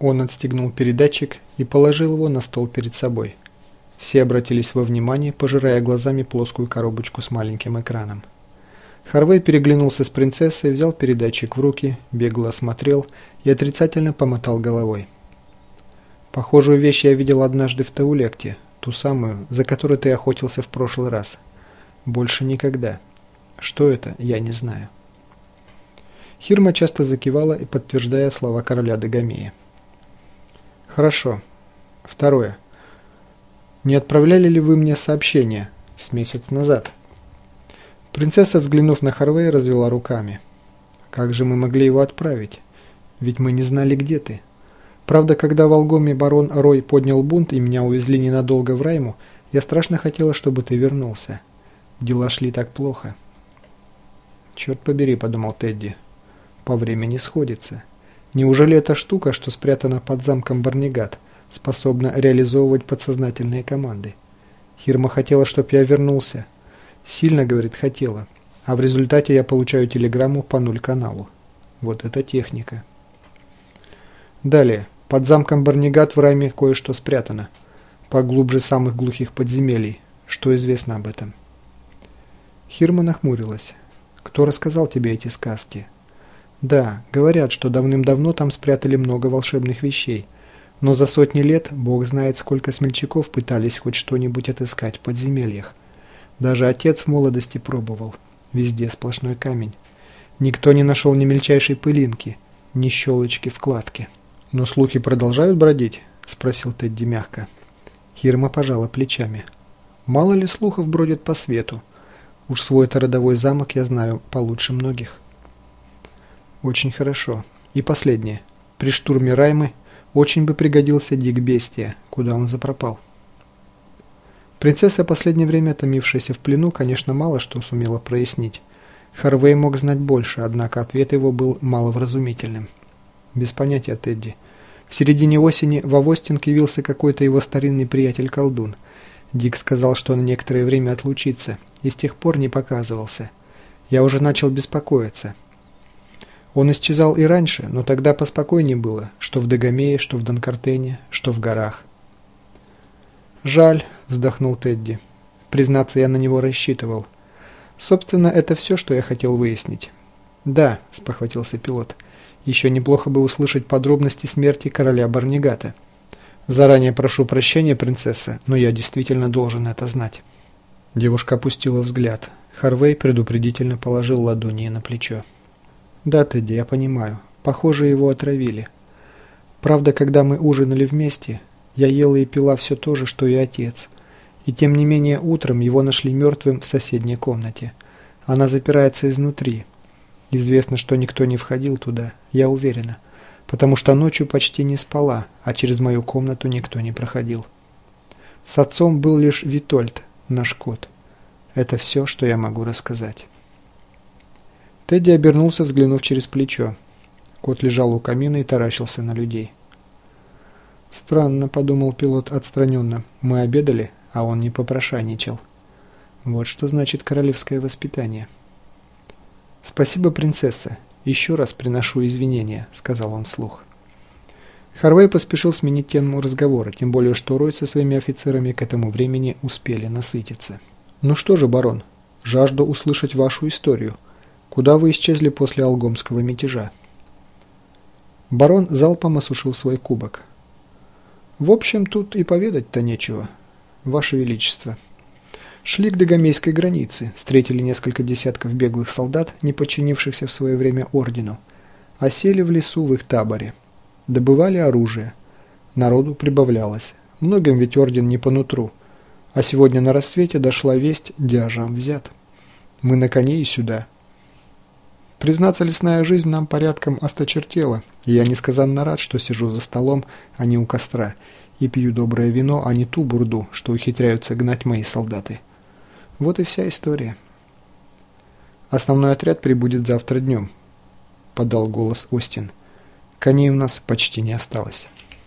Он отстегнул передатчик и положил его на стол перед собой. Все обратились во внимание, пожирая глазами плоскую коробочку с маленьким экраном. Харвей переглянулся с принцессой, взял передатчик в руки, бегло осмотрел и отрицательно помотал головой. «Похожую вещь я видел однажды в Таулекте, ту самую, за которой ты охотился в прошлый раз. Больше никогда. Что это, я не знаю». Хирма часто закивала и подтверждая слова короля Дагомея. Хорошо. Второе. Не отправляли ли вы мне сообщение с месяц назад? Принцесса, взглянув на Харвея, развела руками. Как же мы могли его отправить? Ведь мы не знали, где ты. Правда, когда в Алгоме барон Рой поднял бунт и меня увезли ненадолго в Райму, я страшно хотела, чтобы ты вернулся. Дела шли так плохо. «Черт побери», — подумал Тедди. «По времени сходится». Неужели эта штука, что спрятана под замком Барнигат, способна реализовывать подсознательные команды? Хирма хотела, чтобы я вернулся. Сильно, говорит, хотела. А в результате я получаю телеграмму по нуль-каналу. Вот это техника. Далее. Под замком Барнигат в райме кое-что спрятано. Поглубже самых глухих подземелий. Что известно об этом? Хирма нахмурилась. Кто рассказал тебе эти сказки? Да, говорят, что давным-давно там спрятали много волшебных вещей. Но за сотни лет бог знает, сколько смельчаков пытались хоть что-нибудь отыскать в подземельях. Даже отец в молодости пробовал. Везде сплошной камень. Никто не нашел ни мельчайшей пылинки, ни щелочки вкладки. «Но слухи продолжают бродить?» – спросил Тедди мягко. Хирма пожала плечами. «Мало ли слухов бродит по свету. Уж свой-то родовой замок я знаю получше многих». Очень хорошо. И последнее. При штурме Раймы очень бы пригодился Дик Бестия, куда он запропал. Принцесса, последнее время томившаяся в плену, конечно, мало что сумела прояснить. Харвей мог знать больше, однако ответ его был маловразумительным. Без понятия, Тедди. В середине осени в Авостинг явился какой-то его старинный приятель-колдун. Дик сказал, что на некоторое время отлучится, и с тех пор не показывался. Я уже начал беспокоиться. Он исчезал и раньше, но тогда поспокойнее было, что в Дагомее, что в Донкартене, что в горах. «Жаль», – вздохнул Тедди. Признаться, я на него рассчитывал. Собственно, это все, что я хотел выяснить. «Да», – спохватился пилот. «Еще неплохо бы услышать подробности смерти короля Барнигата. Заранее прошу прощения, принцесса, но я действительно должен это знать». Девушка опустила взгляд. Харвей предупредительно положил ладони на плечо. «Да, Тедди, я понимаю. Похоже, его отравили. Правда, когда мы ужинали вместе, я ела и пила все то же, что и отец. И тем не менее утром его нашли мертвым в соседней комнате. Она запирается изнутри. Известно, что никто не входил туда, я уверена. Потому что ночью почти не спала, а через мою комнату никто не проходил. С отцом был лишь Витольд, наш кот. Это все, что я могу рассказать». Тедди обернулся, взглянув через плечо. Кот лежал у камина и таращился на людей. «Странно», — подумал пилот отстраненно. «Мы обедали, а он не попрошайничал. Вот что значит королевское воспитание». «Спасибо, принцесса. Еще раз приношу извинения», — сказал он вслух. Харвей поспешил сменить тему разговора, тем более что Рой со своими офицерами к этому времени успели насытиться. «Ну что же, барон, жажду услышать вашу историю», — Куда вы исчезли после алгомского мятежа?» Барон залпом осушил свой кубок. «В общем, тут и поведать-то нечего, Ваше Величество. Шли к Дагомейской границе, встретили несколько десятков беглых солдат, не подчинившихся в свое время ордену, осели в лесу в их таборе. Добывали оружие. Народу прибавлялось. Многим ведь орден не по нутру. А сегодня на рассвете дошла весть, дяжам взят. Мы на коне и сюда». Признаться, лесная жизнь нам порядком осточертела, и я несказанно рад, что сижу за столом, а не у костра, и пью доброе вино, а не ту бурду, что ухитряются гнать мои солдаты. Вот и вся история. Основной отряд прибудет завтра днем, подал голос Остин. Коней у нас почти не осталось.